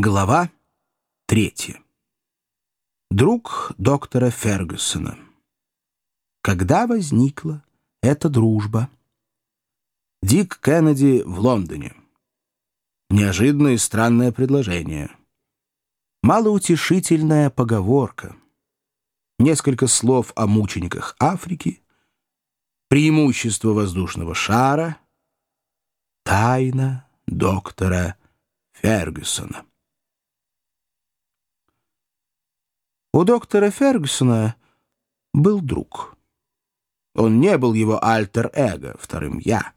Глава третья. Друг доктора Фергюсона. Когда возникла эта дружба? Дик Кеннеди в Лондоне. Неожиданное и странное предложение. Малоутешительная поговорка. Несколько слов о мучениках Африки. Преимущество воздушного шара. Тайна доктора Фергюсона. У доктора Фергюсона был друг. Он не был его альтер-эго, вторым «я».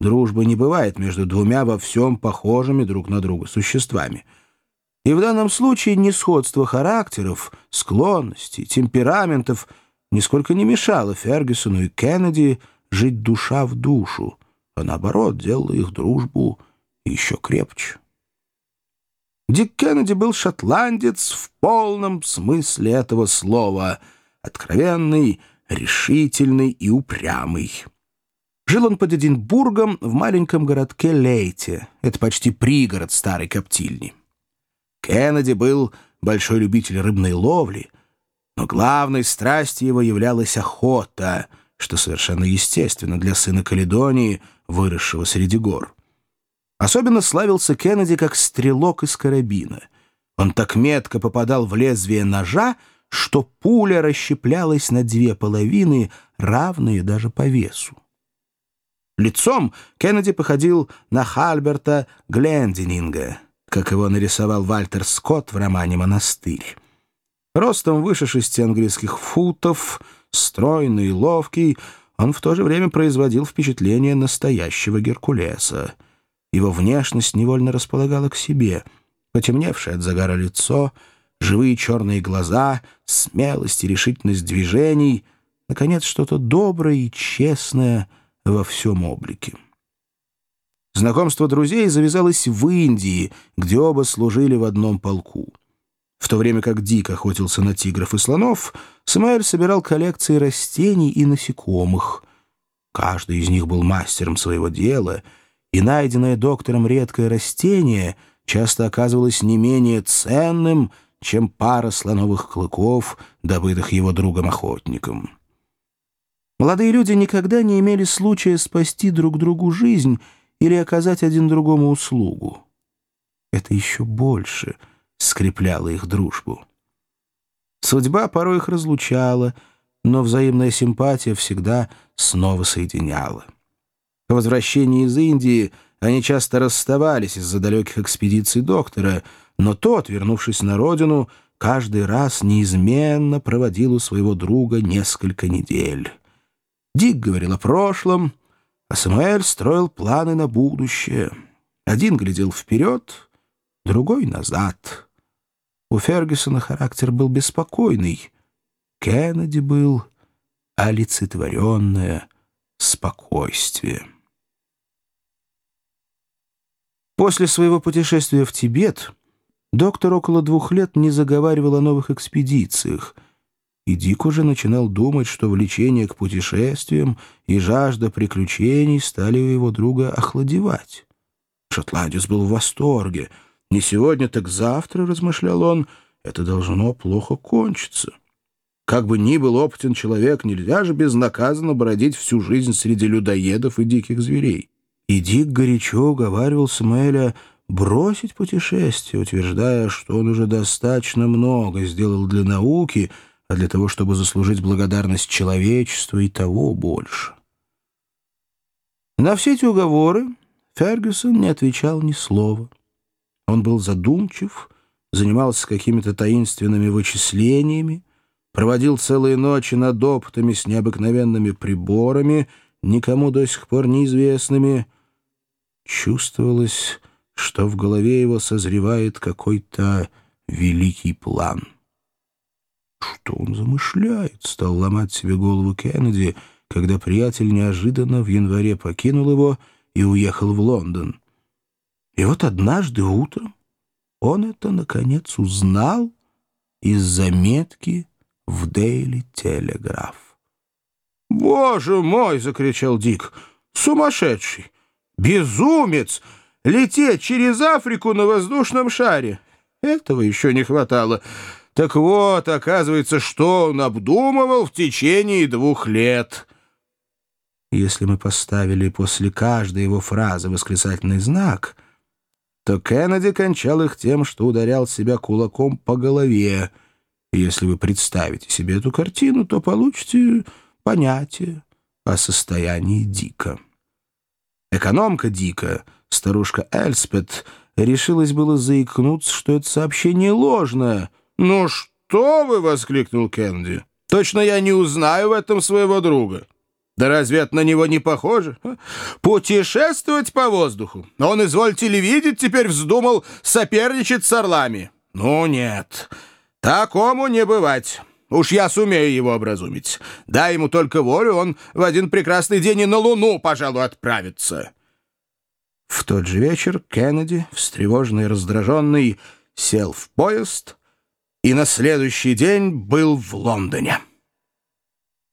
Дружбы не бывает между двумя во всем похожими друг на друга существами. И в данном случае несходство характеров, склонностей, темпераментов нисколько не мешало Фергюсону и Кеннеди жить душа в душу, а наоборот делало их дружбу еще крепче. Дик Кеннеди был шотландец в полном смысле этого слова, откровенный, решительный и упрямый. Жил он под Эдинбургом в маленьком городке Лейте. Это почти пригород старой коптильни. Кеннеди был большой любитель рыбной ловли, но главной страстью его являлась охота, что совершенно естественно для сына Каледонии, выросшего среди гор. Особенно славился Кеннеди как стрелок из карабина. Он так метко попадал в лезвие ножа, что пуля расщеплялась на две половины, равные даже по весу. Лицом Кеннеди походил на Хальберта Глендининга, как его нарисовал Вальтер Скотт в романе «Монастырь». Ростом выше шести английских футов, стройный и ловкий, он в то же время производил впечатление настоящего Геркулеса — его внешность невольно располагала к себе. Потемневшее от загара лицо, живые черные глаза, смелость и решительность движений, наконец, что-то доброе и честное во всем облике. Знакомство друзей завязалось в Индии, где оба служили в одном полку. В то время как Дик охотился на тигров и слонов, Самуэль собирал коллекции растений и насекомых. Каждый из них был мастером своего дела — и найденное доктором редкое растение часто оказывалось не менее ценным, чем пара слоновых клыков, добытых его другом-охотником. Молодые люди никогда не имели случая спасти друг другу жизнь или оказать один другому услугу. Это еще больше скрепляло их дружбу. Судьба порой их разлучала, но взаимная симпатия всегда снова соединяла. По возвращении из Индии они часто расставались из-за далеких экспедиций доктора, но тот, вернувшись на родину, каждый раз неизменно проводил у своего друга несколько недель. Дик говорил о прошлом, а Самуэль строил планы на будущее. Один глядел вперед, другой — назад. У Фергюсона характер был беспокойный, Кеннеди был олицетворенное спокойствие. После своего путешествия в Тибет доктор около двух лет не заговаривал о новых экспедициях, и Дик уже начинал думать, что влечение к путешествиям и жажда приключений стали у его друга охладевать. Шотландец был в восторге. «Не сегодня, так завтра», — размышлял он, — «это должно плохо кончиться». Как бы ни был опытен человек, нельзя же безнаказанно бродить всю жизнь среди людоедов и диких зверей. И Дик горячо уговаривал Самуэля бросить путешествие, утверждая, что он уже достаточно много сделал для науки, а для того, чтобы заслужить благодарность человечества и того больше. На все эти уговоры Фергюсон не отвечал ни слова. Он был задумчив, занимался какими-то таинственными вычислениями, проводил целые ночи над опытами с необыкновенными приборами, никому до сих пор неизвестными, Чувствовалось, что в голове его созревает какой-то великий план. «Что он замышляет?» — стал ломать себе голову Кеннеди, когда приятель неожиданно в январе покинул его и уехал в Лондон. И вот однажды утром он это, наконец, узнал из заметки в Дейли Телеграф. «Боже мой!» — закричал Дик. «Сумасшедший! Безумец! лететь через Африку на воздушном шаре. Этого еще не хватало. Так вот, оказывается, что он обдумывал в течение двух лет. Если мы поставили после каждой его фразы восклицательный знак, то Кеннеди кончал их тем, что ударял себя кулаком по голове. если вы представите себе эту картину, то получите понятие о состоянии Дика. Экономка Дика, старушка Эльспет, решилась было заикнуться, что это сообщение ложное. «Ну что вы!» — воскликнул Кенди. «Точно я не узнаю в этом своего друга». Да разве это на него не похоже? Путешествовать по воздуху. Он, извольте ли видеть, теперь вздумал соперничать с орлами. Ну нет, такому не бывать. Уж я сумею его образумить. Дай ему только волю, он в один прекрасный день и на Луну, пожалуй, отправится. В тот же вечер Кеннеди, встревоженный и раздраженный, сел в поезд и на следующий день был в Лондоне.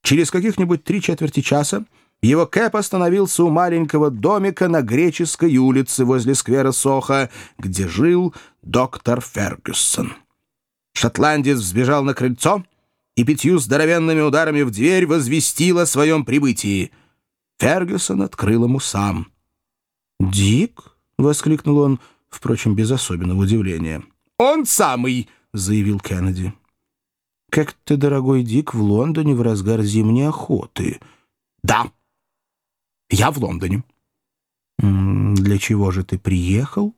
Через каких-нибудь три четверти часа его кэп остановился у маленького домика на Греческой улице возле сквера Соха, где жил доктор Фергюсон. Шотландец взбежал на крыльцо и пятью здоровенными ударами в дверь возвестил о своем прибытии. Фергюсон открыл ему сам. «Дик?» — воскликнул он, впрочем, без особенного удивления. «Он самый!» — заявил Кеннеди. «Как ты, дорогой Дик, в Лондоне в разгар зимней охоты?» «Да, я в Лондоне». «Для чего же ты приехал?»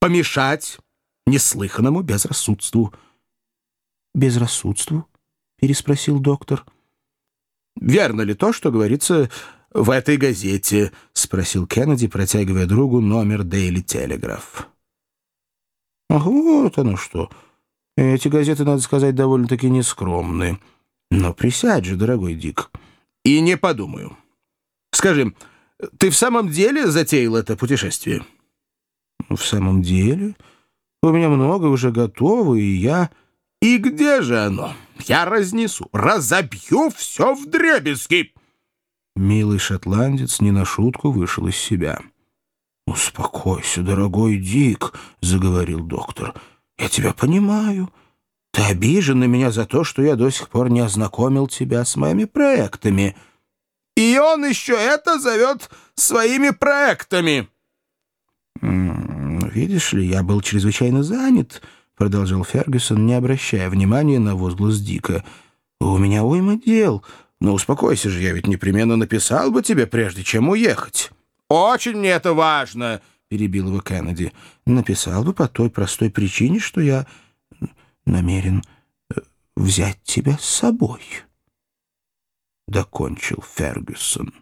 «Помешать неслыханному безрассудству». «Безрассудству?» — переспросил доктор. «Верно ли то, что говорится в этой газете?» — спросил Кеннеди, протягивая другу номер «Дейли Телеграф». «Вот оно что!» Эти газеты, надо сказать, довольно-таки нескромные. Но присядь же, дорогой Дик. И не подумаю. Скажи, ты в самом деле затеял это путешествие? В самом деле? У меня много уже готово, и я... И где же оно? Я разнесу, разобью все в дребезги. Милый шотландец не на шутку вышел из себя. «Успокойся, дорогой Дик», — заговорил доктор, — я тебя понимаю. Ты обижен на меня за то, что я до сих пор не ознакомил тебя с моими проектами. И он еще это зовет своими проектами. «Видишь ли, я был чрезвычайно занят», — продолжал Фергюсон, не обращая внимания на возглас Дика. «У меня уйма дел. Но успокойся же, я ведь непременно написал бы тебе, прежде чем уехать». «Очень мне это важно», — перебил его Кеннеди. «Написал бы по той простой причине, что я намерен э, взять тебя с собой», — докончил Фергюсон.